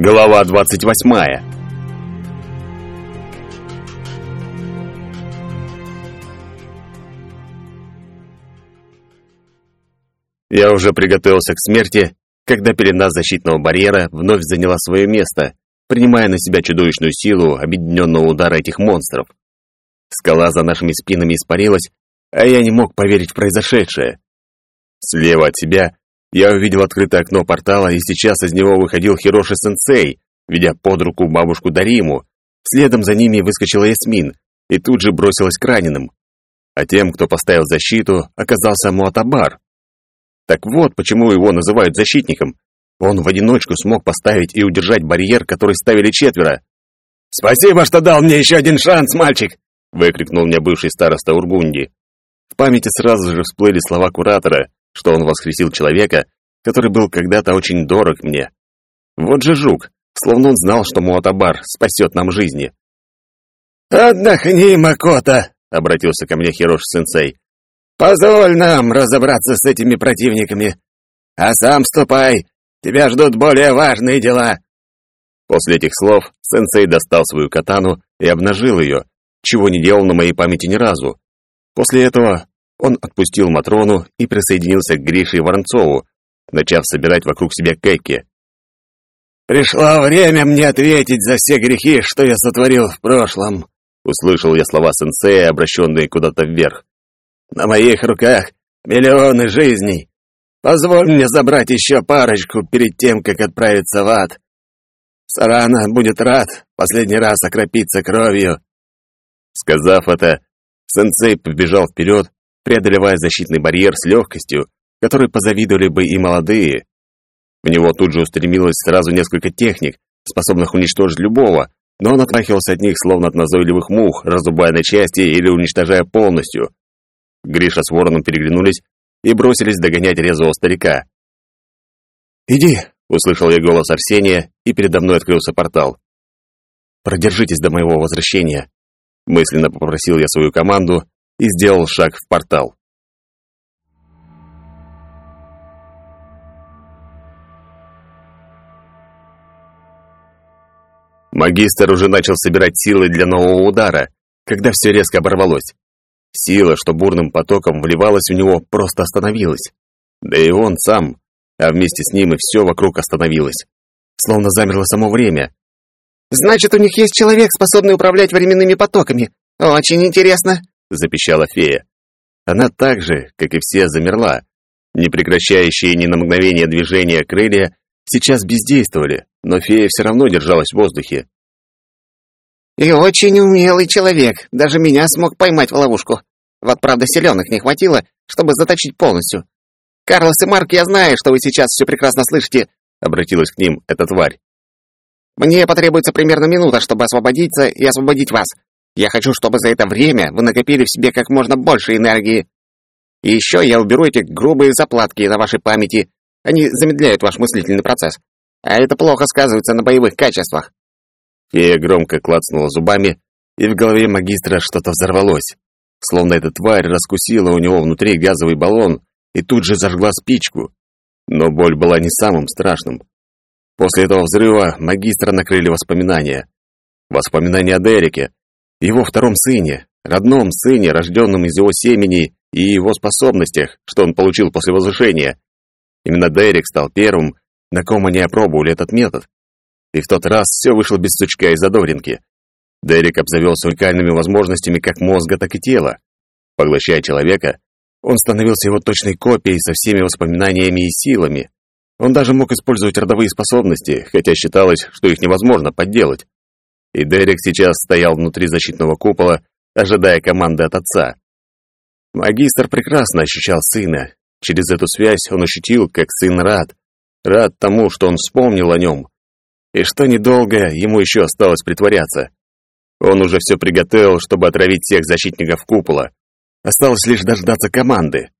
Глава двадцать восьмая. Я уже приготовился к смерти, когда перед защитного барьера вновь заняла свое место, принимая на себя чудовищную силу объединенного удара этих монстров. Скала за нашими спинами испарилась, а я не мог поверить в произошедшее. Слева от себя я увидел открытое окно портала, и сейчас из него выходил Хироши-сенсей, ведя под руку бабушку Дариму. Следом за ними выскочила Ясмин и тут же бросилась к раненым. А тем, кто поставил защиту, оказался Муатабар. Так вот, почему его называют защитником. Он в одиночку смог поставить и удержать барьер, который ставили четверо. «Спасибо, что дал мне еще один шанс, мальчик!» — выкрикнул мне бывший староста Ургунди. В памяти сразу же всплыли слова куратора, что он воскресил человека, который был когда-то очень дорог мне. Вот же жук, словно он знал, что Муатабар спасет нам жизни. «Отдохни, Макота!» — обратился ко мне Хирош-сенсей. «Позволь нам разобраться с этими противниками. А сам ступай, тебя ждут более важные дела». После этих слов сенсей достал свою катану и обнажил ее, чего не делал на моей памяти ни разу. После этого он отпустил Матрону и присоединился к Грише и Воронцову, начав собирать вокруг себя кэки. «Пришло время мне ответить за все грехи, что я сотворил в прошлом», — услышал я слова сенсея, обращенные куда-то вверх. «На моих руках миллионы жизней. Позволь мне забрать еще парочку перед тем, как отправиться в ад. Сарана будет рад последний раз окропиться кровью». Сказав это, сенсей побежал вперед, преодолевая защитный барьер с легкостью, которой позавидовали бы и молодые. В него тут же устремилось сразу несколько техник, способных уничтожить любого, но он отрахивался от них, словно от назойливых мух, разубая на части или уничтожая полностью. Гриша с Вороном переглянулись и бросились догонять резвого старика. «Иди!» — услышал я голос Арсения, и передо мной открылся портал. «Продержитесь до моего возвращения», — мысленно попросил я свою команду и сделал шаг в портал. Магистр уже начал собирать силы для нового удара, когда все резко оборвалось. Сила, что бурным потоком вливалась в него, просто остановилась. Да и он сам, а вместе с ним и все вокруг остановилось. Словно замерло само время. «Значит, у них есть человек, способный управлять временными потоками. Очень интересно», — запищала фея. Она так же, как и все, замерла. Не прекращающие ни на мгновение движения крылья сейчас бездействовали, но фея все равно держалась в воздухе. «И очень умелый человек. Даже меня смог поймать в ловушку. Вот, правда, селенок не хватило, чтобы заточить полностью. Карлос и Марк, я знаю, что вы сейчас все прекрасно слышите», — обратилась к ним эта тварь. «Мне потребуется примерно минута, чтобы освободиться и освободить вас. Я хочу, чтобы за это время вы накопили в себе как можно больше энергии. И еще я уберу эти грубые заплатки на вашей памяти. Они замедляют ваш мыслительный процесс. А это плохо сказывается на боевых качествах». Фея громко клацнула зубами, и в голове магистра что-то взорвалось. Словно эта тварь раскусила у него внутри газовый баллон и тут же зажгла спичку. Но боль была не самым страшным. После этого взрыва магистра накрыли воспоминания. Воспоминания о Дереке, его втором сыне, родном сыне, рожденном из его семени и его способностях, что он получил после возвышения. Именно Дерек стал первым, на ком они опробовали этот метод. И в тот раз все вышло без сучка и задоринки. Дерек обзавелся уникальными возможностями как мозга, так и тела. Поглощая человека, он становился его точной копией со всеми воспоминаниями и силами. Он даже мог использовать родовые способности, хотя считалось, что их невозможно подделать и Дерек сейчас стоял внутри защитного купола, ожидая команды от отца. Магистр прекрасно ощущал сына. Через эту связь он ощутил, как сын рад. Рад тому, что он вспомнил о нем. И что недолго ему еще осталось притворяться. Он уже все приготовил, чтобы отравить всех защитников купола. Осталось лишь дождаться команды.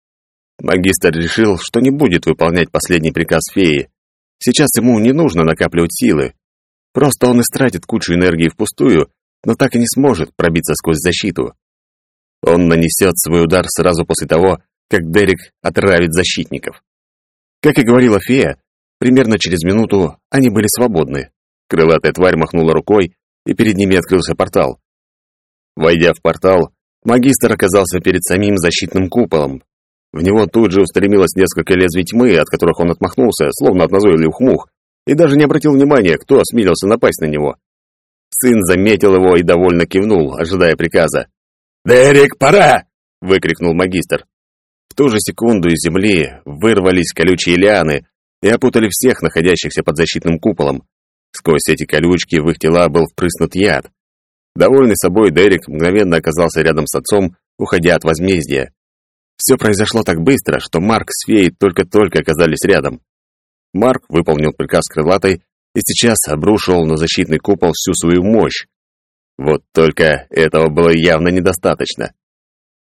Магистр решил, что не будет выполнять последний приказ феи. Сейчас ему не нужно накапливать силы. Просто он истратит кучу энергии впустую, но так и не сможет пробиться сквозь защиту. Он нанесет свой удар сразу после того, как Дерек отравит защитников. Как и говорила фея, примерно через минуту они были свободны. Крылатая тварь махнула рукой, и перед ними открылся портал. Войдя в портал, магистр оказался перед самим защитным куполом. В него тут же устремилось несколько лезвий тьмы, от которых он отмахнулся, словно от назойливых мух, и даже не обратил внимания, кто осмелился напасть на него. Сын заметил его и довольно кивнул, ожидая приказа. «Дерек, пора!» — выкрикнул магистр. В ту же секунду из земли вырвались колючие лианы и опутали всех находящихся под защитным куполом. Сквозь эти колючки в их тела был впрыснут яд. Довольный собой, Дерек мгновенно оказался рядом с отцом, уходя от возмездия. Все произошло так быстро, что Марк с феей только-только оказались рядом. Марк выполнил приказ крылатой и сейчас обрушивал на защитный купол всю свою мощь. Вот только этого было явно недостаточно.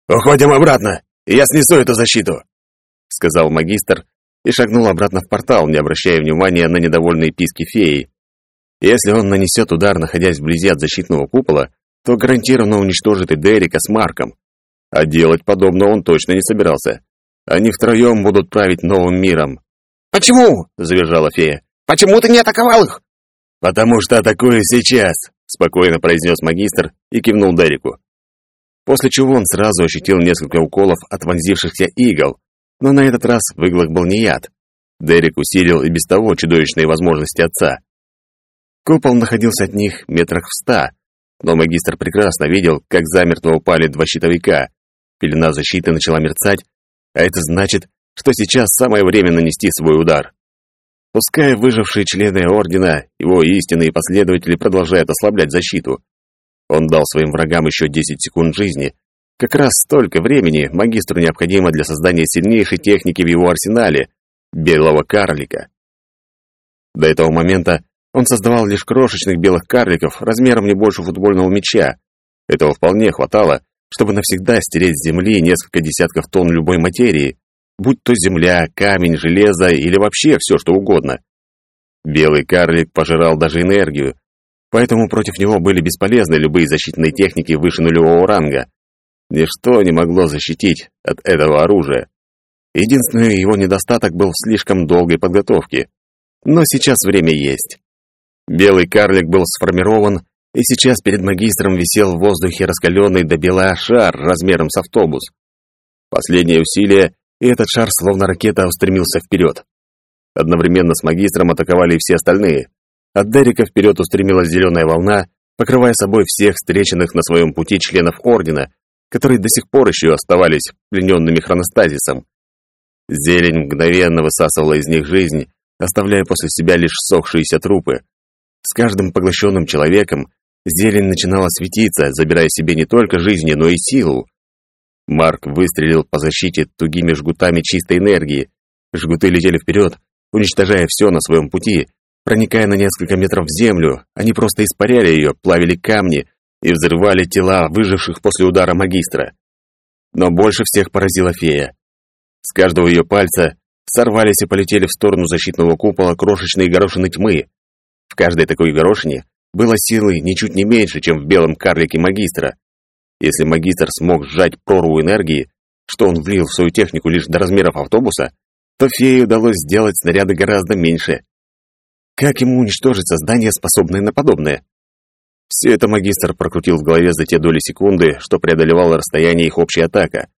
«Уходим обратно, я снесу эту защиту», — сказал магистр и шагнул обратно в портал, не обращая внимания на недовольные писки феи. Если он нанесет удар, находясь вблизи от защитного купола, то гарантированно уничтожит и Дерека с Марком. А делать подобное он точно не собирался. Они втроем будут править новым миром. «Почему?» — завизжала фея. «Почему ты не атаковал их?» «Потому что атакую сейчас», — спокойно произнес магистр и кивнул Дереку. После чего он сразу ощутил несколько уколов от вонзившихся игл, но на этот раз в иглах был не яд. Дерек усилил и без того чудовищные возможности отца. Купол находился от них метрах в ста, но магистр прекрасно видел, как замертво упали два щитовика. Пелена защиты начала мерцать, а это значит, что сейчас самое время нанести свой удар. Пускай выжившие члены Ордена, его истинные последователи продолжают ослаблять защиту. Он дал своим врагам еще 10 секунд жизни. Как раз столько времени магистру необходимо для создания сильнейшей техники в его арсенале — белого карлика. До этого момента он создавал лишь крошечных белых карликов размером не больше футбольного мяча. Этого вполне хватало, чтобы навсегда стереть с земли несколько десятков тонн любой материи, будь то земля, камень, железо или вообще все, что угодно. Белый карлик пожирал даже энергию, поэтому против него были бесполезны любые защитные техники выше нулевого ранга. Ничто не могло защитить от этого оружия. Единственный его недостаток был в слишком долгой подготовке. Но сейчас время есть. Белый карлик был сформирован, и сейчас перед магистром висел в воздухе раскаленный до бела шар размером с автобус. Последнее усилие, и этот шар, словно ракета, устремился вперед. Одновременно с магистром атаковали и все остальные. От Дерека вперед устремилась зеленая волна, покрывая собой всех встреченных на своем пути членов Ордена, которые до сих пор еще оставались плененными хроностазисом. Зелень мгновенно высасывала из них жизнь, оставляя после себя лишь сохшиеся трупы. С каждым поглощенным человеком зелень начинала светиться, забирая себе не только жизни, но и силу. Марк выстрелил по защите тугими жгутами чистой энергии. Жгуты летели вперед, уничтожая все на своем пути. Проникая на несколько метров в землю, они просто испаряли ее, плавили камни и взрывали тела выживших после удара магистра. Но больше всех поразила фея. С каждого ее пальца сорвались и полетели в сторону защитного купола крошечные горошины тьмы. В каждой такой горошине было силы ничуть не меньше, чем в белом карлике магистра. Если магистр смог сжать прорву энергии, что он влил в свою технику лишь до размеров автобуса, то фее удалось сделать снаряды гораздо меньше. Как ему уничтожить создание, способное на подобное? Все это магистр прокрутил в голове за те доли секунды, что преодолевало расстояние их общая атака.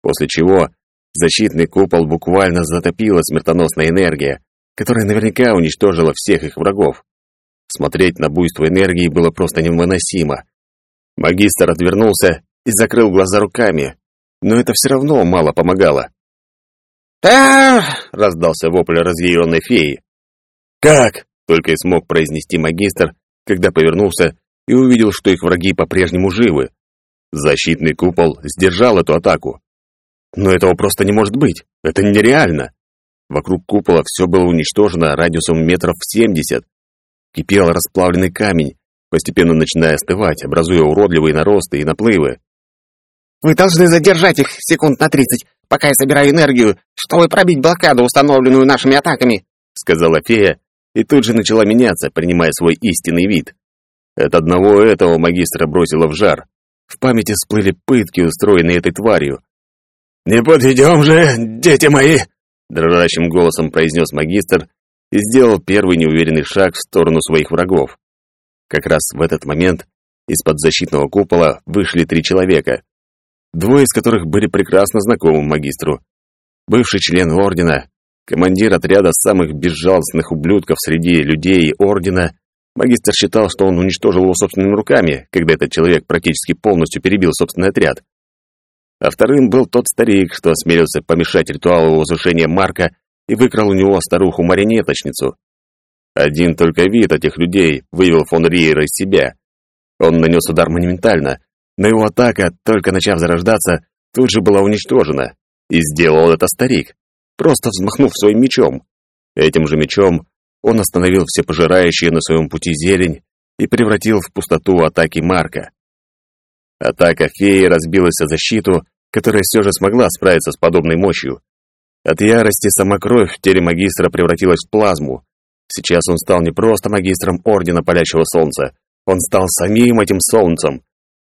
После чего защитный купол буквально затопила смертоносная энергия, которая наверняка уничтожила всех их врагов. Смотреть на буйство энергии было просто невыносимо. Магистр отвернулся и закрыл глаза руками, но это все равно мало помогало. «Да!» — раздался вопль разъяренной феи. «Как?» — только и смог произнести магистр, когда повернулся и увидел, что их враги по-прежнему живы. Защитный купол сдержал эту атаку. Но этого просто не может быть. Это нереально. Вокруг купола все было уничтожено радиусом метров в семьдесят. Кипел расплавленный камень, постепенно начиная остывать, образуя уродливые наросты и наплывы. «Вы должны задержать их секунд на тридцать, пока я собираю энергию, чтобы пробить блокаду, установленную нашими атаками», — сказала фея, и тут же начала меняться, принимая свой истинный вид. От одного этого магистра бросило в жар. В памяти всплыли пытки, устроенные этой тварью. «Не подведем же, дети мои!» дрожащим голосом произнес магистр и сделал первый неуверенный шаг в сторону своих врагов. Как раз в этот момент из-под защитного купола вышли три человека, двое из которых были прекрасно знакомы магистру. Бывший член ордена, командир отряда самых безжалостных ублюдков среди людей ордена, магистр считал, что он уничтожил его собственными руками, когда этот человек практически полностью перебил собственный отряд. А вторым был тот старик, что осмелился помешать ритуалу возвышения Марка и выкрал у него старуху-марионеточницу. Один только вид этих людей вывел фон Риера из себя. Он нанес удар монументально, но его атака, только начав зарождаться, тут же была уничтожена. И сделал это старик, просто взмахнув своим мечом. Этим же мечом он остановил все пожирающие на своем пути зелень и превратил в пустоту атаки Марка. Атака феи разбилась о защиту, которая все же смогла справиться с подобной мощью. От ярости сама кровь в теле магистра превратилась в плазму. Сейчас он стал не просто магистром Ордена Палящего Солнца, он стал самим этим солнцем.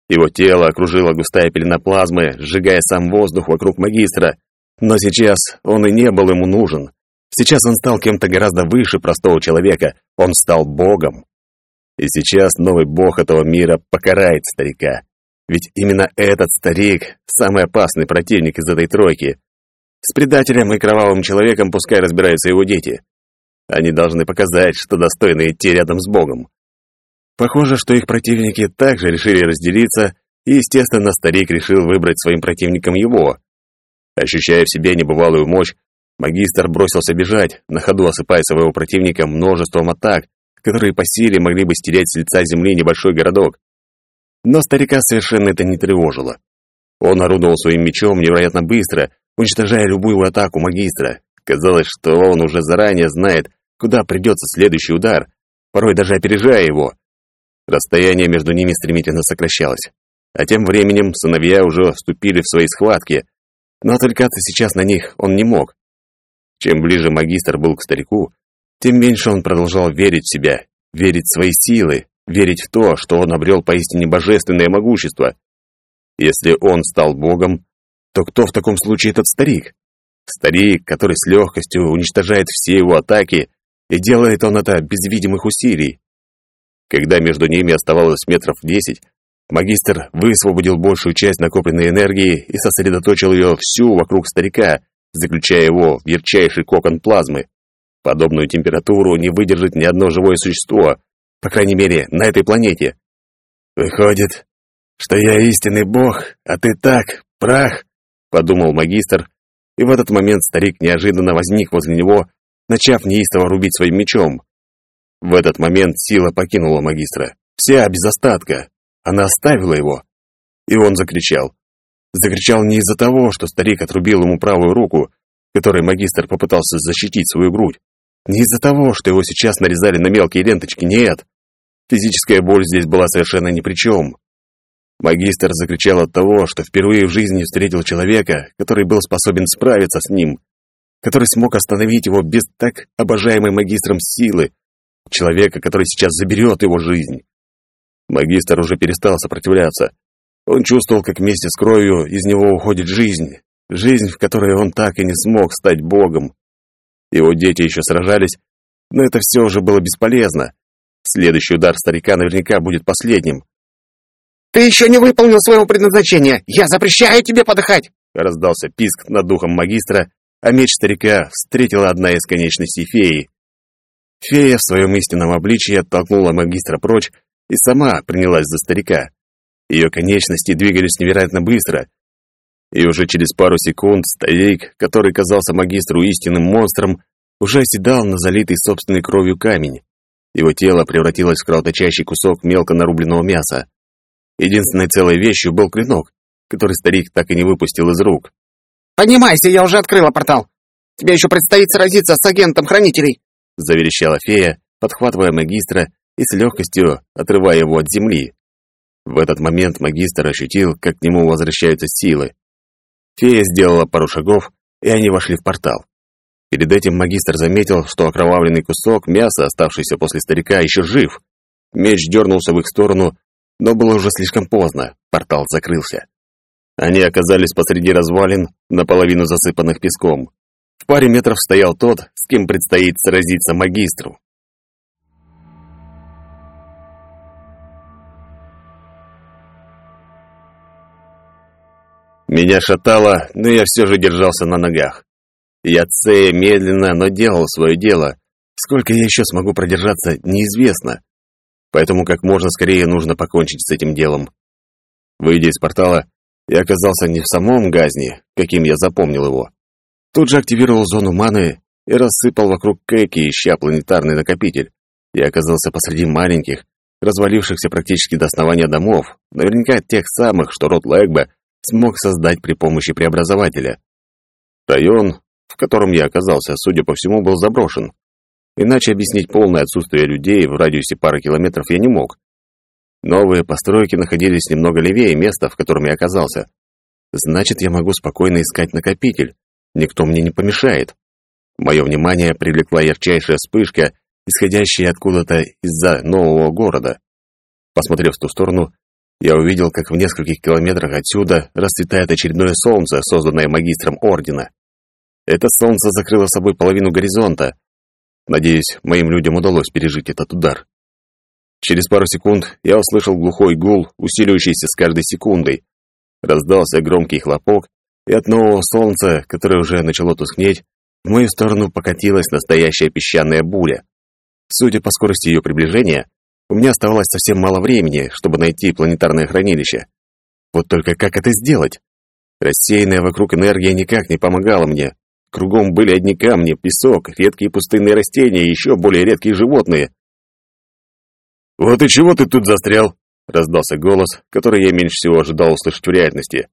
Его тело окружила густая пелена плазмы, сжигая сам воздух вокруг магистра. Но сейчас он и не был ему нужен. Сейчас он стал кем-то гораздо выше простого человека. Он стал богом. И сейчас новый бог этого мира покарает старика. Ведь именно этот старик — самый опасный противник из этой тройки. С предателем и кровавым человеком пускай разбираются его дети. Они должны показать, что достойны идти рядом с Богом. Похоже, что их противники также решили разделиться, и, естественно, старик решил выбрать своим противником его. Ощущая в себе небывалую мощь, магистр бросился бежать, на ходу осыпая своего противника множеством атак, которые по силе могли бы стереть с лица земли небольшой городок. Но старика совершенно это не тревожило. Он орудовал своим мечом невероятно быстро, уничтожая любую атаку магистра. Казалось, что он уже заранее знает, куда придется следующий удар, порой даже опережая его. Расстояние между ними стремительно сокращалось. А тем временем сыновья уже вступили в свои схватки, но отвлекаться сейчас на них он не мог. Чем ближе магистр был к старику, тем меньше он продолжал верить в себя, верить в свои силы, верить в то, что он обрел поистине божественное могущество. Если он стал богом, то кто в таком случае этот старик? Старик, который с легкостью уничтожает все его атаки, и делает он это без видимых усилий. Когда между ними оставалось метров десять, магистр высвободил большую часть накопленной энергии и сосредоточил ее всю вокруг старика, заключая его в ярчайший кокон плазмы. Подобную температуру не выдержит ни одно живое существо, по крайней мере, на этой планете. «Выходит, что я истинный бог, а ты так, прах», — подумал магистр, и в этот момент старик неожиданно возник возле него, начав неистово рубить своим мечом. В этот момент сила покинула магистра. Вся, без остатка. Она оставила его. И он закричал. Закричал не из-за того, что старик отрубил ему правую руку, которой магистр попытался защитить свою грудь. Не из-за того, что его сейчас нарезали на мелкие ленточки, нет. Физическая боль здесь была совершенно ни при чем. Магистр закричал от того, что впервые в жизни встретил человека, который был способен справиться с ним, который смог остановить его без так обожаемой магистром силы, человека, который сейчас заберет его жизнь. Магистр уже перестал сопротивляться. Он чувствовал, как вместе с кровью из него уходит жизнь, жизнь, в которой он так и не смог стать богом. Его дети еще сражались, но это все уже было бесполезно. Следующий удар старика наверняка будет последним. «Ты еще не выполнил своего предназначения! Я запрещаю тебе подыхать!» Раздался писк над духом магистра, а меч старика встретила одна из конечностей феи. Фея в своем истинном обличии оттолкнула магистра прочь и сама принялась за старика. Ее конечности двигались невероятно быстро, и уже через пару секунд старик, который казался магистру истинным монстром, уже оседал на залитый собственной кровью камень. Его тело превратилось в кровоточащий кусок мелко нарубленного мяса. Единственной целой вещью был клинок, который старик так и не выпустил из рук. «Поднимайся, я уже открыла портал! Тебе еще предстоит сразиться с агентом хранителей!» заверещала фея, подхватывая магистра и с легкостью отрывая его от земли. В этот момент магистр ощутил, как к нему возвращаются силы. Фея сделала пару шагов, и они вошли в портал. Перед этим магистр заметил, что окровавленный кусок мяса, оставшийся после старика, еще жив. Меч дернулся в их сторону, но было уже слишком поздно, портал закрылся. Они оказались посреди развалин, наполовину засыпанных песком. В паре метров стоял тот, с кем предстоит сразиться магистру. Меня шатало, но я все же держался на ногах. Я цея медленно, но делал свое дело. Сколько я еще смогу продержаться, неизвестно. Поэтому как можно скорее нужно покончить с этим делом. Выйдя из портала, я оказался не в самом газне, каким я запомнил его. Тут же активировал зону маны и рассыпал вокруг Кэки, ища планетарный накопитель. Я оказался посреди маленьких, развалившихся практически до основания домов, наверняка тех самых, что род Лэгба смог создать при помощи преобразователя. Район, в котором я оказался, судя по всему, был заброшен. Иначе объяснить полное отсутствие людей в радиусе пары километров я не мог. Новые постройки находились немного левее места, в котором я оказался. Значит, я могу спокойно искать накопитель. Никто мне не помешает. Мое внимание привлекла ярчайшая вспышка, исходящая откуда-то из-за нового города. Посмотрев в ту сторону, я увидел, как в нескольких километрах отсюда расцветает очередное солнце, созданное магистром Ордена. Это солнце закрыло собой половину горизонта. Надеюсь, моим людям удалось пережить этот удар. Через пару секунд я услышал глухой гул, усиливающийся с каждой секундой. Раздался громкий хлопок, и от нового солнца, которое уже начало тускнеть, в мою сторону покатилась настоящая песчаная буря. Судя по скорости ее приближения, у меня оставалось совсем мало времени, чтобы найти планетарное хранилище. Вот только как это сделать? Рассеянная вокруг энергия никак не помогала мне. Кругом были одни камни, песок, редкие пустынные растения и еще более редкие животные. «Вот и чего ты тут застрял?» — раздался голос, который я меньше всего ожидал услышать в реальности.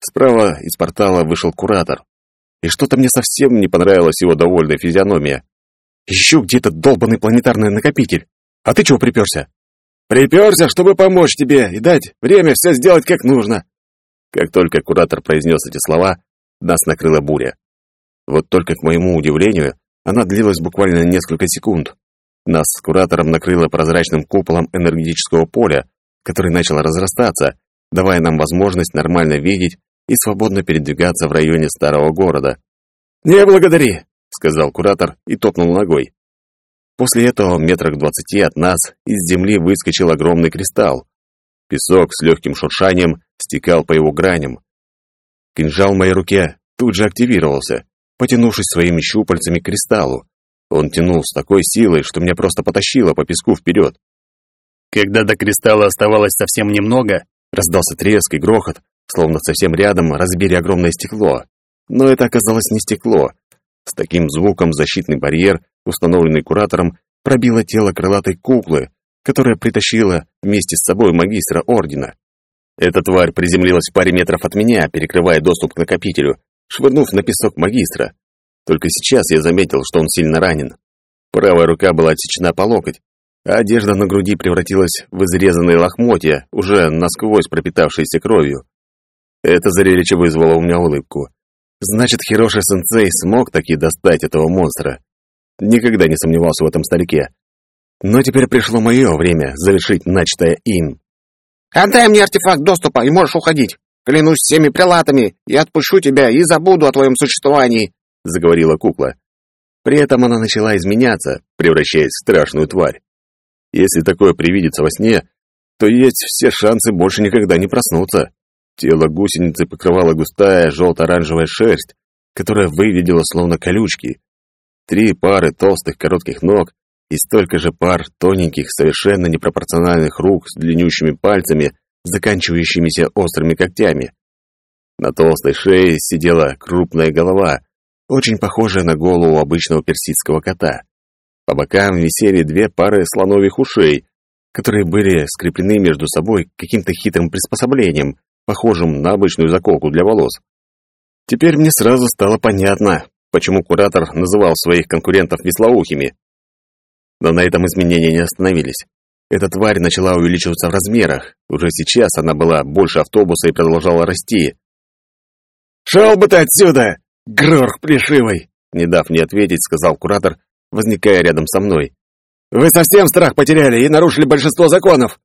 Справа из портала вышел куратор. И что-то мне совсем не понравилась его довольная физиономия. «Еще где-то долбанный планетарный накопитель!» А ты чего приперся? Приперся, чтобы помочь тебе и дать время все сделать как нужно. Как только куратор произнес эти слова, нас накрыла буря. Вот только к моему удивлению, она длилась буквально несколько секунд. Нас с куратором накрыло прозрачным куполом энергетического поля, который начал разрастаться, давая нам возможность нормально видеть и свободно передвигаться в районе старого города. «Не благодари», — сказал куратор и топнул ногой. После этого метрах двадцати от нас из земли выскочил огромный кристалл. Песок с легким шуршанием стекал по его граням. Кинжал в моей руке тут же активировался, потянувшись своими щупальцами к кристаллу. Он тянул с такой силой, что меня просто потащило по песку вперед. Когда до кристалла оставалось совсем немного, раздался треск и грохот, словно совсем рядом разбили огромное стекло. Но это оказалось не стекло. С таким звуком защитный барьер установленный куратором, пробило тело крылатой куклы, которая притащила вместе с собой магистра ордена. Эта тварь приземлилась в паре метров от меня, перекрывая доступ к накопителю, швырнув на песок магистра. Только сейчас я заметил, что он сильно ранен. Правая рука была отсечена по локоть, а одежда на груди превратилась в изрезанные лохмотья, уже насквозь пропитавшиеся кровью. Это зрелище вызвало у меня улыбку. Значит, Хироши-сенсей смог таки достать этого монстра. Никогда не сомневался в этом старике. Но теперь пришло мое время завершить начатое им. «Отдай мне артефакт доступа, и можешь уходить. Клянусь всеми прилатами, я отпущу тебя и забуду о твоем существовании», — заговорила кукла. При этом она начала изменяться, превращаясь в страшную тварь. Если такое привидится во сне, то есть все шансы больше никогда не проснуться. Тело гусеницы покрывала густая желто-оранжевая шерсть, которая выглядела словно колючки, Три пары толстых коротких ног и столько же пар тоненьких, совершенно непропорциональных рук с длиннющими пальцами, заканчивающимися острыми когтями. На толстой шее сидела крупная голова, очень похожая на голову обычного персидского кота. По бокам висели две пары слоновьих ушей, которые были скреплены между собой каким-то хитрым приспособлением, похожим на обычную заколку для волос. Теперь мне сразу стало понятно, почему куратор называл своих конкурентов веслоухими. Но на этом изменения не остановились. Эта тварь начала увеличиваться в размерах. Уже сейчас она была больше автобуса и продолжала расти. «Шел бы ты отсюда, грорх пришивый!» Не дав мне ответить, сказал куратор, возникая рядом со мной. «Вы совсем страх потеряли и нарушили большинство законов!»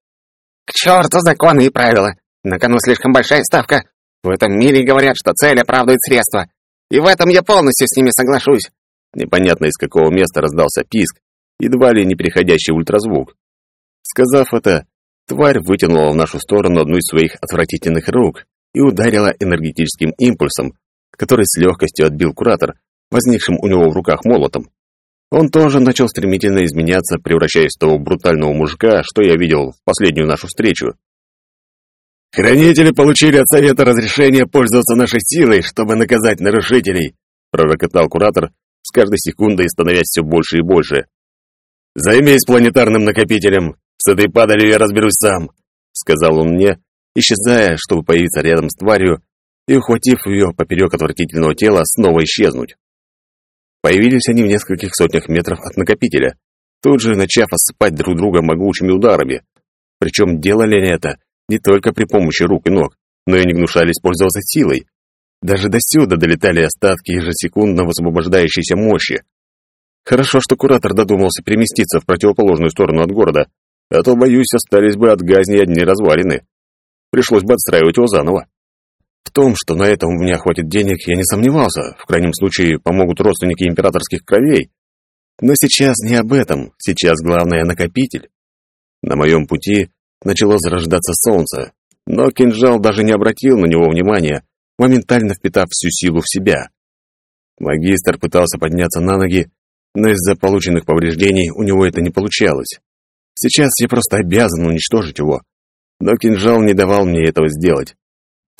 «К черту законы и правила! На кону слишком большая ставка! В этом мире говорят, что цель оправдывает средства. И в этом я полностью с ними соглашусь. Непонятно из какого места раздался писк, едва ли не переходящий ультразвук. Сказав это, тварь вытянула в нашу сторону одну из своих отвратительных рук и ударила энергетическим импульсом, который с легкостью отбил куратор, возникшим у него в руках молотом. Он тоже начал стремительно изменяться, превращаясь в того брутального мужика, что я видел в последнюю нашу встречу. «Хранители получили от Совета разрешение пользоваться нашей силой, чтобы наказать нарушителей», пророкотал куратор, с каждой секундой становясь все больше и больше. «Займись планетарным накопителем. С этой падалью я разберусь сам», — сказал он мне, исчезая, чтобы появиться рядом с тварью и, ухватив ее поперек отвратительного тела, снова исчезнуть. Появились они в нескольких сотнях метров от накопителя, тут же начав осыпать друг друга могучими ударами. Причем делали они это не только при помощи рук и ног, но и не гнушались пользоваться силой. Даже до сюда долетали остатки ежесекундно высвобождающейся мощи. Хорошо, что куратор додумался переместиться в противоположную сторону от города, а то, боюсь, остались бы от газни одни развалины. Пришлось бы отстраивать его заново. В том, что на этом у меня хватит денег, я не сомневался. В крайнем случае, помогут родственники императорских кровей. Но сейчас не об этом. Сейчас главное — накопитель. На моем пути начало зарождаться солнце, но кинжал даже не обратил на него внимания, моментально впитав всю силу в себя. Магистр пытался подняться на ноги, но из-за полученных повреждений у него это не получалось. Сейчас я просто обязан уничтожить его, но кинжал не давал мне этого сделать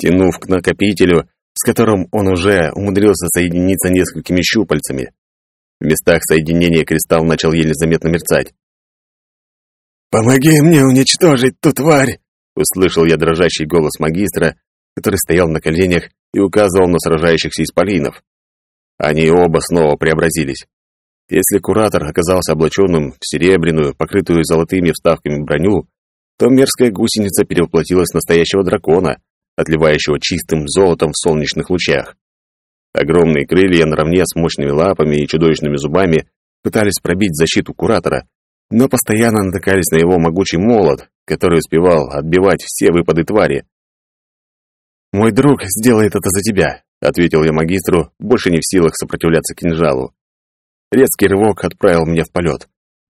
тянув к накопителю, с которым он уже умудрился соединиться несколькими щупальцами. В местах соединения кристалл начал еле заметно мерцать. «Помоги мне уничтожить ту тварь!» Услышал я дрожащий голос магистра, который стоял на коленях и указывал на сражающихся исполинов. Они оба снова преобразились. Если куратор оказался облаченным в серебряную, покрытую золотыми вставками броню, то мерзкая гусеница перевоплотилась в настоящего дракона, отливающего чистым золотом в солнечных лучах. Огромные крылья наравне с мощными лапами и чудовищными зубами пытались пробить защиту куратора, но постоянно натыкались на его могучий молот, который успевал отбивать все выпады твари. «Мой друг сделает это за тебя», — ответил я магистру, больше не в силах сопротивляться кинжалу. Резкий рывок отправил меня в полет.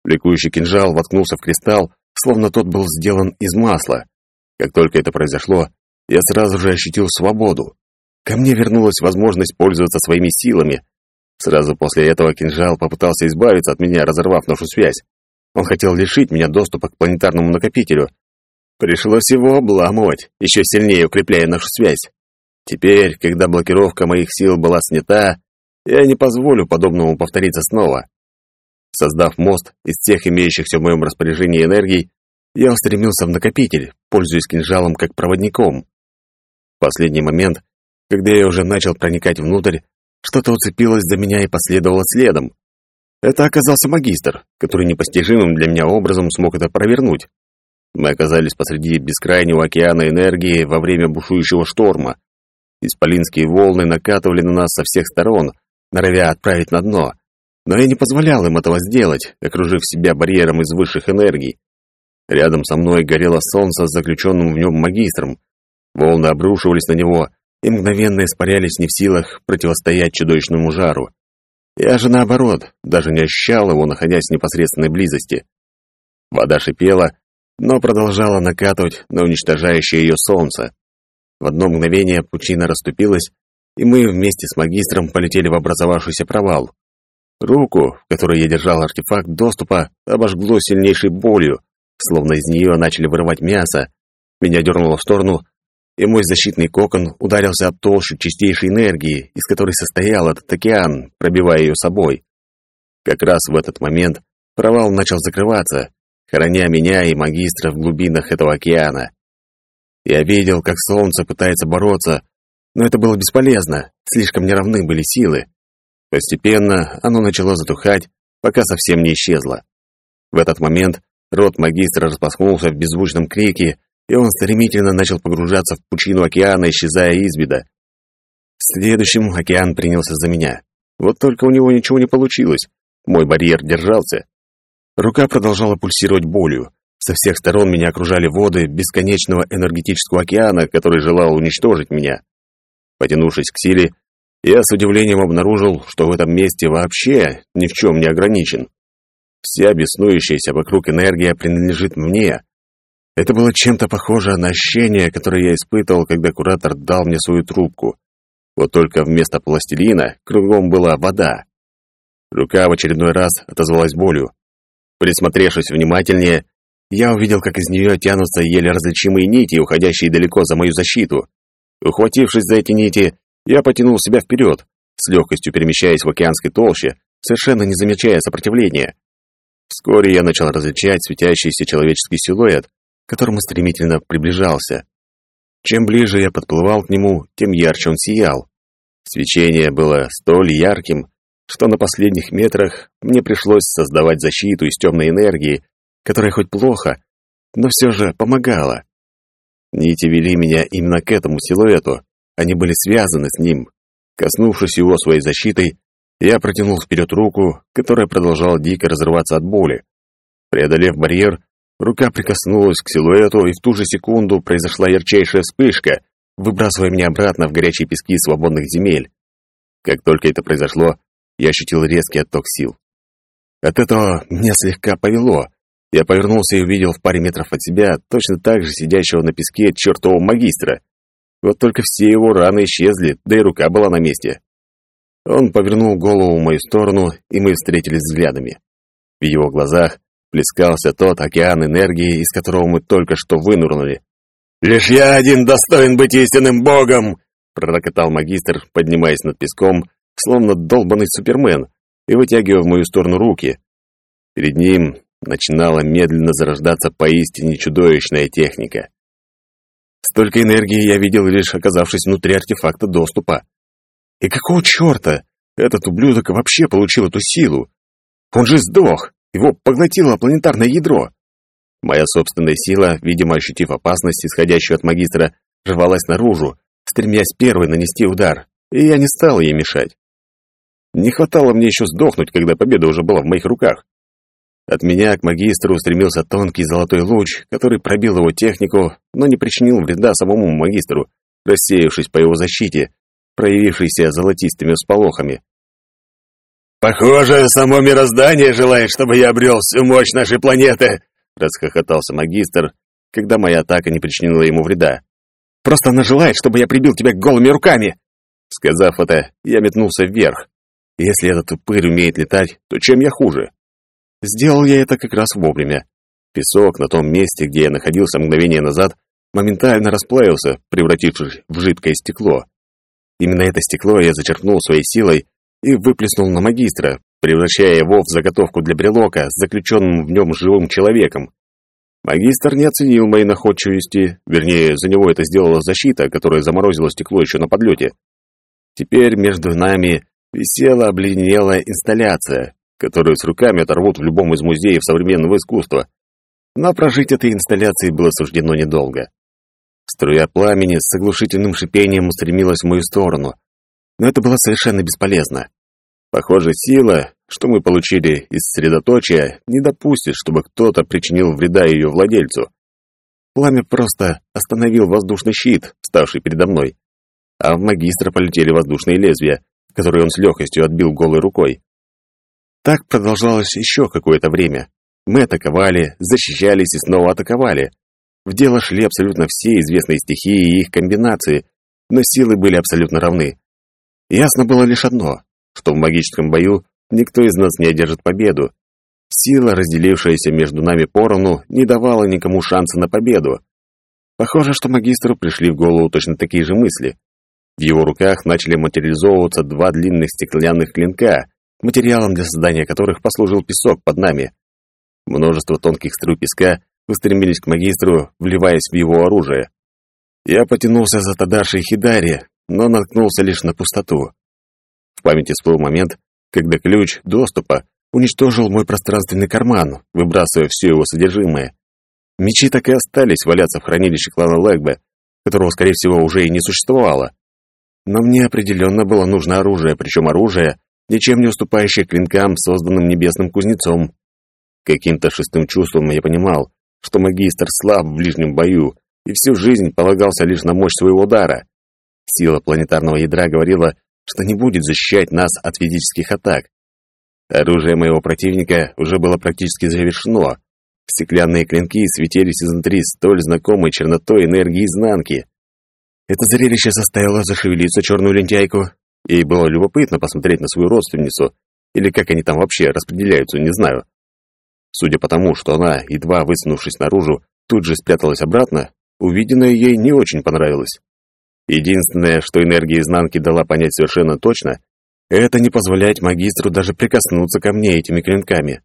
Ликующий кинжал воткнулся в кристалл, словно тот был сделан из масла. Как только это произошло, я сразу же ощутил свободу. Ко мне вернулась возможность пользоваться своими силами. Сразу после этого кинжал попытался избавиться от меня, разорвав нашу связь. Он хотел лишить меня доступа к планетарному накопителю. Пришлось его обламывать, еще сильнее укрепляя нашу связь. Теперь, когда блокировка моих сил была снята, я не позволю подобному повториться снова. Создав мост из всех имеющихся в моем распоряжении энергий, я устремился в накопитель, пользуясь кинжалом как проводником последний момент, когда я уже начал проникать внутрь, что-то уцепилось за меня и последовало следом. Это оказался магистр, который непостижимым для меня образом смог это провернуть. Мы оказались посреди бескрайнего океана энергии во время бушующего шторма. Исполинские волны накатывали на нас со всех сторон, норовя отправить на дно. Но я не позволял им этого сделать, окружив себя барьером из высших энергий. Рядом со мной горело солнце с заключенным в нем магистром, Волны обрушивались на него и мгновенно испарялись не в силах противостоять чудовищному жару. Я же наоборот, даже не ощущал его, находясь в непосредственной близости. Вода шипела, но продолжала накатывать на уничтожающее ее солнце. В одно мгновение пучина расступилась, и мы вместе с магистром полетели в образовавшийся провал. Руку, в которой я держал артефакт доступа, обожгло сильнейшей болью, словно из нее начали вырывать мясо. Меня дернуло в сторону, и мой защитный кокон ударился об толщу чистейшей энергии, из которой состоял этот океан, пробивая ее собой. Как раз в этот момент провал начал закрываться, храня меня и магистра в глубинах этого океана. Я видел, как солнце пытается бороться, но это было бесполезно, слишком неравны были силы. Постепенно оно начало затухать, пока совсем не исчезло. В этот момент рот магистра распахнулся в беззвучном крике, и он стремительно начал погружаться в пучину океана, исчезая из вида. Следующим океан принялся за меня. Вот только у него ничего не получилось. Мой барьер держался. Рука продолжала пульсировать болью. Со всех сторон меня окружали воды бесконечного энергетического океана, который желал уничтожить меня. Потянувшись к силе, я с удивлением обнаружил, что в этом месте вообще ни в чем не ограничен. Вся беснующаяся вокруг энергия принадлежит мне. Это было чем-то похоже на ощущение, которое я испытывал, когда куратор дал мне свою трубку. Вот только вместо пластилина кругом была вода. Рука в очередной раз отозвалась болью. Присмотревшись внимательнее, я увидел, как из нее тянутся еле различимые нити, уходящие далеко за мою защиту. Ухватившись за эти нити, я потянул себя вперед, с легкостью перемещаясь в океанской толще, совершенно не замечая сопротивления. Вскоре я начал различать светящийся человеческий силуэт, которому стремительно приближался. Чем ближе я подплывал к нему, тем ярче он сиял. Свечение было столь ярким, что на последних метрах мне пришлось создавать защиту из темной энергии, которая хоть плохо, но все же помогала. Нити вели меня именно к этому силуэту, они были связаны с ним. Коснувшись его своей защитой, я протянул вперед руку, которая продолжала дико разрываться от боли. Преодолев барьер, рука прикоснулась к силуэту, и в ту же секунду произошла ярчайшая вспышка, выбрасывая меня обратно в горячие пески свободных земель. Как только это произошло, я ощутил резкий отток сил. От этого меня слегка повело. Я повернулся и увидел в паре метров от себя точно так же сидящего на песке чертового магистра. Вот только все его раны исчезли, да и рука была на месте. Он повернул голову в мою сторону, и мы встретились взглядами. В его глазах плескался тот океан энергии, из которого мы только что вынурнули. «Лишь я один достоин быть истинным богом!» — пророкотал магистр, поднимаясь над песком, словно долбанный супермен, и вытягивая в мою сторону руки. Перед ним начинала медленно зарождаться поистине чудовищная техника. Столько энергии я видел, лишь оказавшись внутри артефакта доступа. И какого черта этот ублюдок вообще получил эту силу? Он же сдох, его поглотило планетарное ядро. Моя собственная сила, видимо, ощутив опасность, исходящую от магистра, рвалась наружу, стремясь первой нанести удар, и я не стал ей мешать. Не хватало мне еще сдохнуть, когда победа уже была в моих руках. От меня к магистру устремился тонкий золотой луч, который пробил его технику, но не причинил вреда самому магистру, рассеявшись по его защите, проявившейся золотистыми всполохами. «Похоже, само мироздание желает, чтобы я обрел всю мощь нашей планеты!» — расхохотался магистр, когда моя атака не причинила ему вреда. «Просто она желает, чтобы я прибил тебя голыми руками!» Сказав это, я метнулся вверх. Если этот упырь умеет летать, то чем я хуже? Сделал я это как раз вовремя. Песок на том месте, где я находился мгновение назад, моментально расплавился, превратившись в жидкое стекло. Именно это стекло я зачерпнул своей силой и выплеснул на магистра, превращая его в заготовку для брелока с заключенным в нем живым человеком. Магистр не оценил моей находчивости, вернее, за него это сделала защита, которая заморозила стекло еще на подлете. Теперь между нами висела обледенелая инсталляция, которую с руками оторвут в любом из музеев современного искусства. Но прожить этой инсталляции было суждено недолго. Струя пламени с оглушительным шипением устремилась в мою сторону, но это было совершенно бесполезно. Похоже, сила, что мы получили из средоточия, не допустит, чтобы кто-то причинил вреда ее владельцу. Пламя просто остановил воздушный щит, ставший передо мной, а в магистра полетели воздушные лезвия, которые он с легкостью отбил голой рукой. Так продолжалось еще какое-то время. Мы атаковали, защищались и снова атаковали. В дело шли абсолютно все известные стихии и их комбинации, но силы были абсолютно равны. Ясно было лишь одно, что в магическом бою никто из нас не одержит победу. Сила, разделившаяся между нами поровну, не давала никому шанса на победу. Похоже, что магистру пришли в голову точно такие же мысли. В его руках начали материализовываться два длинных стеклянных клинка, материалом для создания которых послужил песок под нами. Множество тонких струй песка устремились к магистру, вливаясь в его оружие. Я потянулся за Тадашей Хидари, но наткнулся лишь на пустоту. В памяти всплыл момент, когда ключ доступа уничтожил мой пространственный карман, выбрасывая все его содержимое. Мечи так и остались валяться в хранилище клана Лэгбе, которого, скорее всего, уже и не существовало. Но мне определенно было нужно оружие, причем оружие, ничем не уступающее клинкам, созданным небесным кузнецом. Каким-то шестым чувством я понимал, что магистр слаб в ближнем бою и всю жизнь полагался лишь на мощь своего удара. Сила планетарного ядра говорила, что не будет защищать нас от физических атак. Оружие моего противника уже было практически завершено. Стеклянные клинки светились изнутри столь знакомой чернотой энергии изнанки. Это зрелище заставило зашевелиться черную лентяйку. Ей было любопытно посмотреть на свою родственницу, или как они там вообще распределяются, не знаю. Судя по тому, что она, едва высунувшись наружу, тут же спряталась обратно, увиденное ей не очень понравилось. Единственное, что энергия изнанки дала понять совершенно точно, это не позволять магистру даже прикоснуться ко мне этими клинками.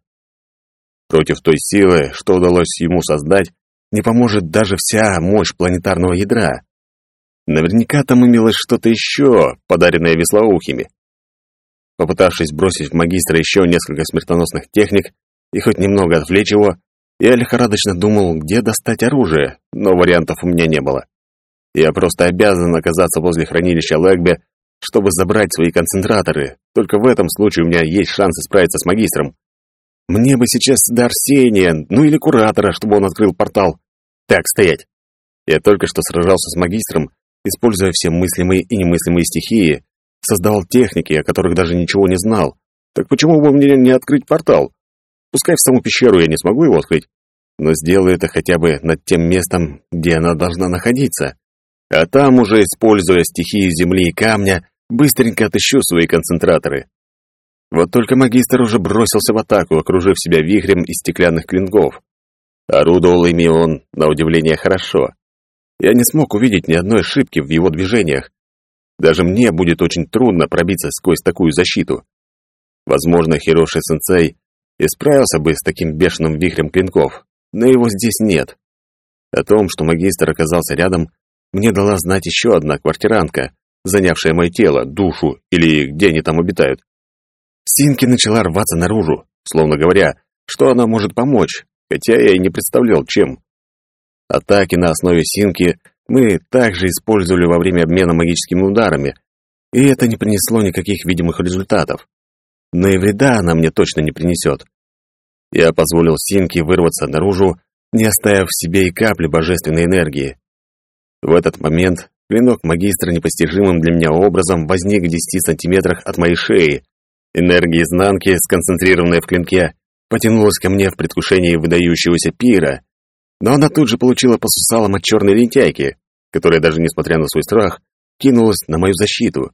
Против той силы, что удалось ему создать, не поможет даже вся мощь планетарного ядра. Наверняка там имелось что-то еще, подаренное веслоухими. Попытавшись бросить в магистра еще несколько смертоносных техник и хоть немного отвлечь его, я лихорадочно думал, где достать оружие, но вариантов у меня не было. Я просто обязан оказаться возле хранилища Лэгбе, чтобы забрать свои концентраторы. Только в этом случае у меня есть шансы справиться с магистром. Мне бы сейчас до Арсения, ну или Куратора, чтобы он открыл портал. Так, стоять. Я только что сражался с магистром, используя все мыслимые и немыслимые стихии, создавал техники, о которых даже ничего не знал. Так почему бы мне не открыть портал? Пускай в саму пещеру я не смогу его открыть, но сделаю это хотя бы над тем местом, где она должна находиться. А там уже, используя стихии земли и камня, быстренько отыщу свои концентраторы. Вот только магистр уже бросился в атаку, окружив себя вихрем из стеклянных клинков. Орудовал ими он, на удивление, хорошо. Я не смог увидеть ни одной ошибки в его движениях. Даже мне будет очень трудно пробиться сквозь такую защиту. Возможно, Хироши-сенсей и справился бы с таким бешеным вихрем клинков, но его здесь нет. О том, что магистр оказался рядом, мне дала знать еще одна квартирантка, занявшая мое тело, душу или где они там обитают. Синки начала рваться наружу, словно говоря, что она может помочь, хотя я и не представлял, чем. Атаки на основе синки мы также использовали во время обмена магическими ударами, и это не принесло никаких видимых результатов. Но и вреда она мне точно не принесет. Я позволил синке вырваться наружу, не оставив в себе и капли божественной энергии. В этот момент клинок магистра непостижимым для меня образом возник в 10 сантиметрах от моей шеи. Энергия изнанки, сконцентрированная в клинке, потянулась ко мне в предвкушении выдающегося пира, но она тут же получила по сусалам от черной лентяйки, которая даже несмотря на свой страх, кинулась на мою защиту.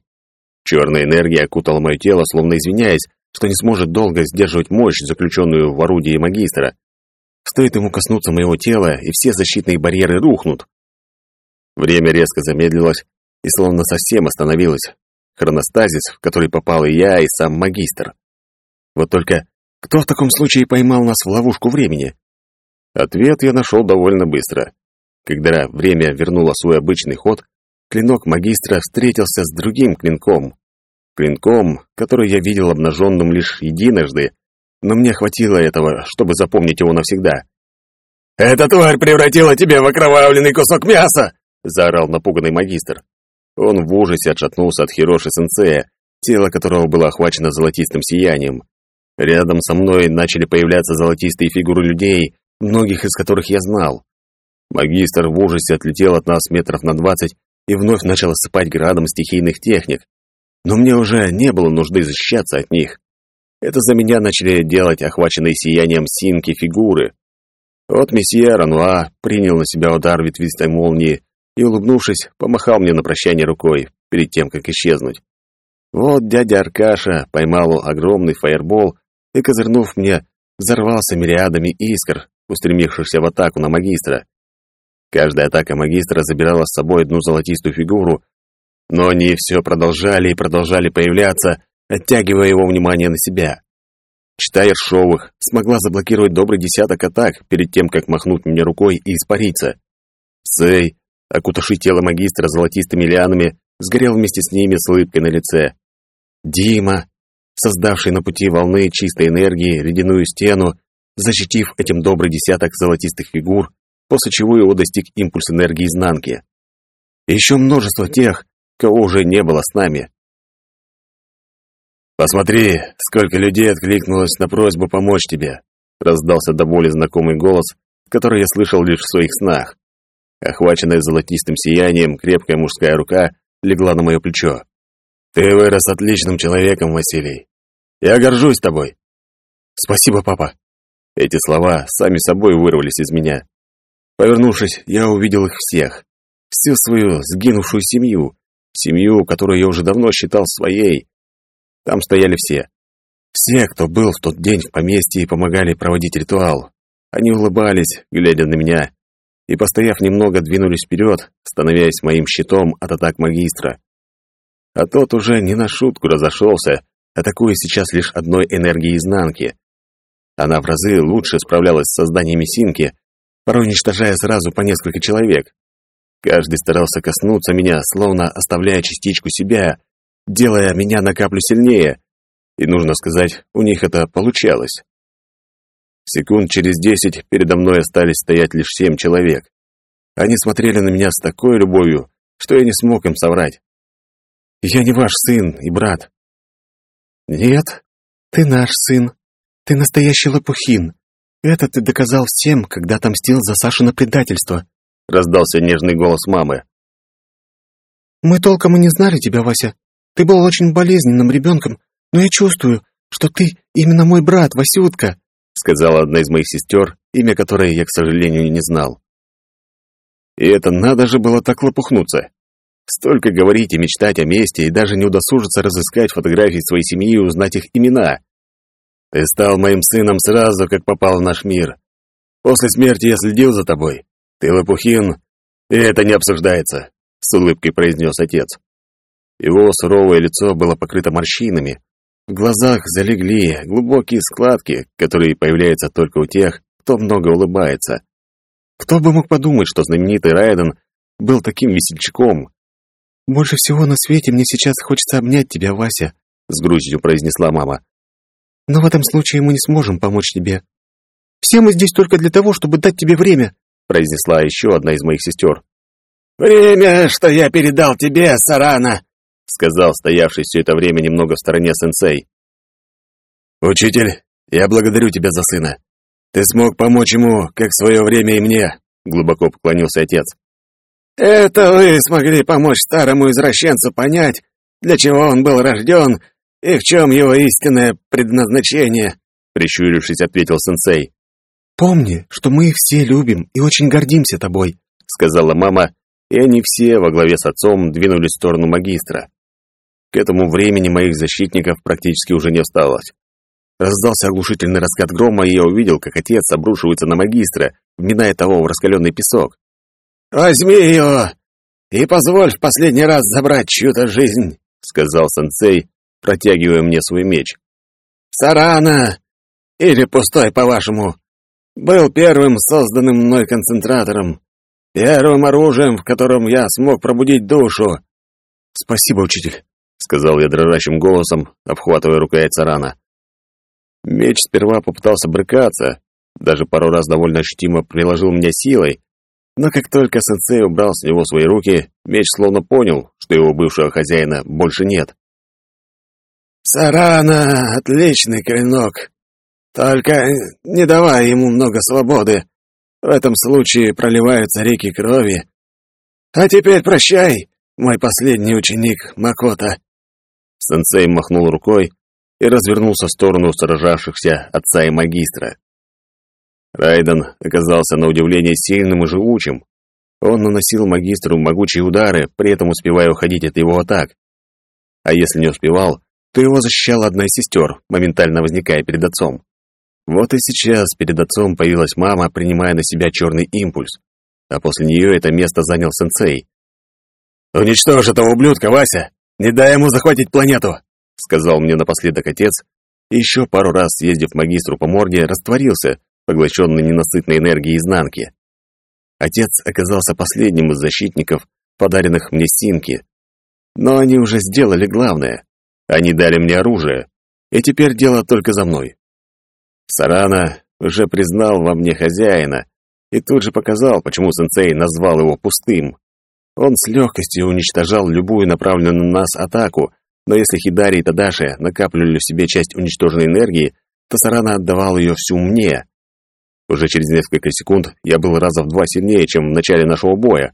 Черная энергия окутала мое тело, словно извиняясь, что не сможет долго сдерживать мощь, заключенную в орудии магистра. Стоит ему коснуться моего тела, и все защитные барьеры рухнут. Время резко замедлилось и словно совсем остановилось. Хроностазис, в который попал и я, и сам магистр. Вот только кто в таком случае поймал нас в ловушку времени? Ответ я нашел довольно быстро. Когда время вернуло свой обычный ход, клинок магистра встретился с другим клинком. Клинком, который я видел обнаженным лишь единожды, но мне хватило этого, чтобы запомнить его навсегда. «Эта тварь превратила тебя в окровавленный кусок мяса!» — заорал напуганный магистр. Он в ужасе отшатнулся от Хироши-сенсея, тело которого было охвачено золотистым сиянием. Рядом со мной начали появляться золотистые фигуры людей, многих из которых я знал. Магистр в ужасе отлетел от нас метров на двадцать и вновь начал осыпать градом стихийных техник. Но мне уже не было нужды защищаться от них. Это за меня начали делать охваченные сиянием синки фигуры. Вот месье Рануа принял на себя удар ветвистой молнии и, улыбнувшись, помахал мне на прощание рукой, перед тем, как исчезнуть. Вот дядя Аркаша поймал огромный фаербол и, козырнув мне, взорвался мириадами искр, устремившихся в атаку на магистра. Каждая атака магистра забирала с собой одну золотистую фигуру, но они все продолжали и продолжали появляться, оттягивая его внимание на себя. Читая Шовых смогла заблокировать добрый десяток атак перед тем, как махнуть мне рукой и испариться. Сэй, окутавший тело магистра золотистыми лианами, сгорел вместе с ними с улыбкой на лице. Дима, создавший на пути волны чистой энергии ледяную стену, защитив этим добрый десяток золотистых фигур, после чего его достиг импульс энергии изнанки. Еще множество тех, кого уже не было с нами. «Посмотри, сколько людей откликнулось на просьбу помочь тебе», раздался до боли знакомый голос, который я слышал лишь в своих снах. Охваченная золотистым сиянием, крепкая мужская рука легла на мое плечо. Ты вырос отличным человеком, Василий. Я горжусь тобой. Спасибо, папа. Эти слова сами собой вырвались из меня. Повернувшись, я увидел их всех. Всю свою сгинувшую семью. Семью, которую я уже давно считал своей. Там стояли все. Все, кто был в тот день в поместье и помогали проводить ритуал. Они улыбались, глядя на меня, и, постояв немного, двинулись вперед, становясь моим щитом от атак магистра. А тот уже не на шутку разошелся, атакуя сейчас лишь одной энергией изнанки. Она в разы лучше справлялась с созданием синки, порой уничтожая сразу по несколько человек. Каждый старался коснуться меня, словно оставляя частичку себя, делая меня на каплю сильнее. И нужно сказать, у них это получалось. Секунд через десять передо мной остались стоять лишь семь человек. Они смотрели на меня с такой любовью, что я не смог им соврать. «Я не ваш сын и брат». «Нет, ты наш сын. Ты настоящий лопухин. Это ты доказал всем, когда отомстил за Сашу на предательство», — раздался нежный голос мамы. «Мы толком и не знали тебя, Вася. Ты был очень болезненным ребенком, но я чувствую, что ты именно мой брат, Васютка сказала одна из моих сестер, имя которой я, к сожалению, не знал. И это надо же было так лопухнуться. Столько говорить и мечтать о месте, и даже не удосужиться разыскать фотографии своей семьи и узнать их имена. Ты стал моим сыном сразу, как попал в наш мир. После смерти я следил за тобой. Ты лопухин, и это не обсуждается, — с улыбкой произнес отец. Его суровое лицо было покрыто морщинами, в глазах залегли глубокие складки, которые появляются только у тех, кто много улыбается. Кто бы мог подумать, что знаменитый Райден был таким весельчаком? «Больше всего на свете мне сейчас хочется обнять тебя, Вася», — с грустью произнесла мама. «Но в этом случае мы не сможем помочь тебе. Все мы здесь только для того, чтобы дать тебе время», — произнесла еще одна из моих сестер. «Время, что я передал тебе, Сарана!» Сказал стоявший все это время немного в стороне сенсей. «Учитель, я благодарю тебя за сына. Ты смог помочь ему, как в свое время и мне», — глубоко поклонился отец. «Это вы смогли помочь старому извращенцу понять, для чего он был рожден и в чем его истинное предназначение», — прищурившись, ответил сенсей. «Помни, что мы их все любим и очень гордимся тобой», — сказала мама, и они все во главе с отцом двинулись в сторону магистра. К этому времени моих защитников практически уже не осталось. Раздался оглушительный раскат грома, и я увидел, как отец обрушивается на магистра, вминая того в раскаленный песок. «Возьми его и позволь в последний раз забрать чью-то жизнь», — сказал сенсей, протягивая мне свой меч. «Сарана, или пустой, по-вашему, был первым созданным мной концентратором, первым оружием, в котором я смог пробудить душу». «Спасибо, учитель», — сказал я дрожащим голосом, обхватывая рукой Царана. Меч сперва попытался брыкаться, даже пару раз довольно ощутимо приложил меня силой, но как только сенсей убрал с него свои руки, меч словно понял, что его бывшего хозяина больше нет. «Сарана — отличный клинок, только не давай ему много свободы. В этом случае проливаются реки крови. А теперь прощай, мой последний ученик Макота». Сенсей махнул рукой и развернулся в сторону сражавшихся отца и магистра. Райден оказался на удивление сильным и живучим. Он наносил магистру могучие удары, при этом успевая уходить от его атак. А если не успевал, то его защищала одна из сестер, моментально возникая перед отцом. Вот и сейчас перед отцом появилась мама, принимая на себя черный импульс, а после нее это место занял сенсей. «Уничтожь этого ублюдка, Вася! Не дай ему захватить планету!» — сказал мне напоследок отец, и еще пару раз, съездив магистру по морде, растворился, поглощенный ненасытной энергией изнанки. Отец оказался последним из защитников, подаренных мне Синки. Но они уже сделали главное. Они дали мне оружие, и теперь дело только за мной. Сарана уже признал во мне хозяина и тут же показал, почему сенсей назвал его пустым. Он с легкостью уничтожал любую направленную на нас атаку, но если Хидари и Тадаши накапливали в себе часть уничтоженной энергии, то Сарана отдавал ее всю мне. Уже через несколько секунд я был раза в два сильнее, чем в начале нашего боя.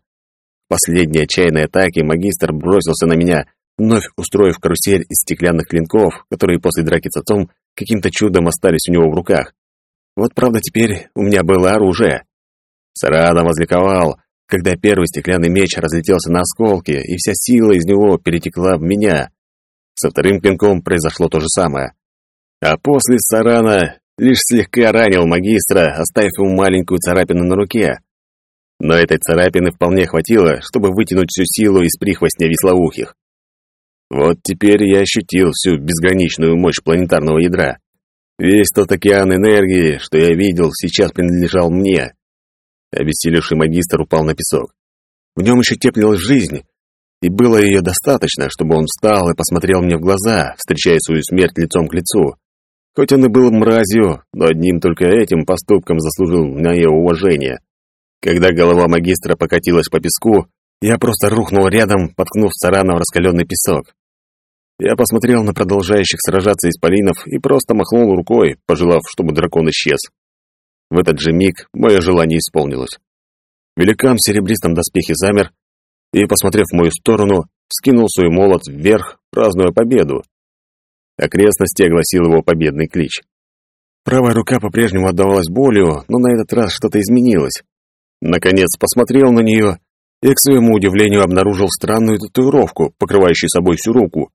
В последней отчаянной атаке магистр бросился на меня, вновь устроив карусель из стеклянных клинков, которые после драки с отцом каким-то чудом остались у него в руках. Вот правда теперь у меня было оружие. Сарана возликовал, когда первый стеклянный меч разлетелся на осколки, и вся сила из него перетекла в меня. Со вторым клинком произошло то же самое. А после Сарана лишь слегка ранил магистра, оставив ему маленькую царапину на руке. Но этой царапины вполне хватило, чтобы вытянуть всю силу из прихвостня веслоухих. Вот теперь я ощутил всю безграничную мощь планетарного ядра. Весь тот океан энергии, что я видел, сейчас принадлежал мне. Обессилевший магистр упал на песок. В нем еще теплилась жизнь, и было ее достаточно, чтобы он встал и посмотрел мне в глаза, встречая свою смерть лицом к лицу. Хоть он и был мразью, но одним только этим поступком заслужил мое уважение. Когда голова магистра покатилась по песку, я просто рухнул рядом, Сарана в раскаленный песок. Я посмотрел на продолжающих сражаться исполинов и просто махнул рукой, пожелав, чтобы дракон исчез. В этот же миг мое желание исполнилось. Великан в серебристом доспехе замер и, посмотрев в мою сторону, скинул свой молот вверх, празднуя победу. Окрестности огласил его победный клич. Правая рука по-прежнему отдавалась болью, но на этот раз что-то изменилось. Наконец посмотрел на нее и, к своему удивлению, обнаружил странную татуировку, покрывающую собой всю руку.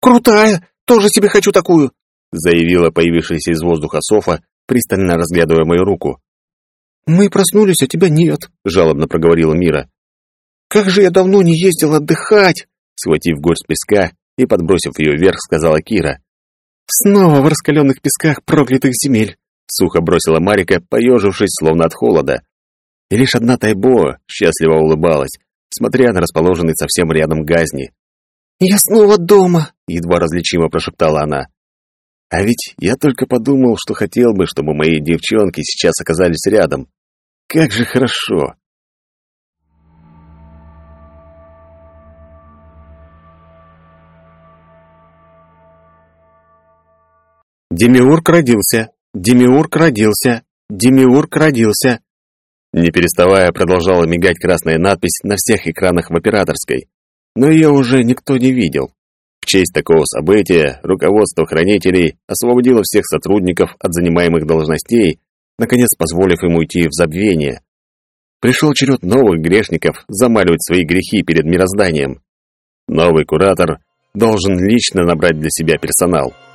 «Крутая! Тоже себе хочу такую!» заявила появившаяся из воздуха Софа, пристально разглядывая мою руку. «Мы проснулись, а тебя нет», — жалобно проговорила Мира. «Как же я давно не ездил отдыхать!» Схватив горсть песка и подбросив ее вверх, сказала Кира. «Снова в раскаленных песках проклятых земель», — сухо бросила Марика, поежившись, словно от холода. И лишь одна Тайбо счастливо улыбалась, смотря на расположенный совсем рядом газни. «Я снова дома!» — едва различимо прошептала она. А ведь я только подумал, что хотел бы, чтобы мои девчонки сейчас оказались рядом. Как же хорошо. Демиург родился, Демиург родился, Демиург родился. Не переставая, продолжала мигать красная надпись на всех экранах в операторской, но ее уже никто не видел. Честь такого события руководство хранителей освободило всех сотрудников от занимаемых должностей, наконец позволив им уйти в забвение. Пришел черед новых грешников замаливать свои грехи перед мирозданием. Новый куратор должен лично набрать для себя персонал –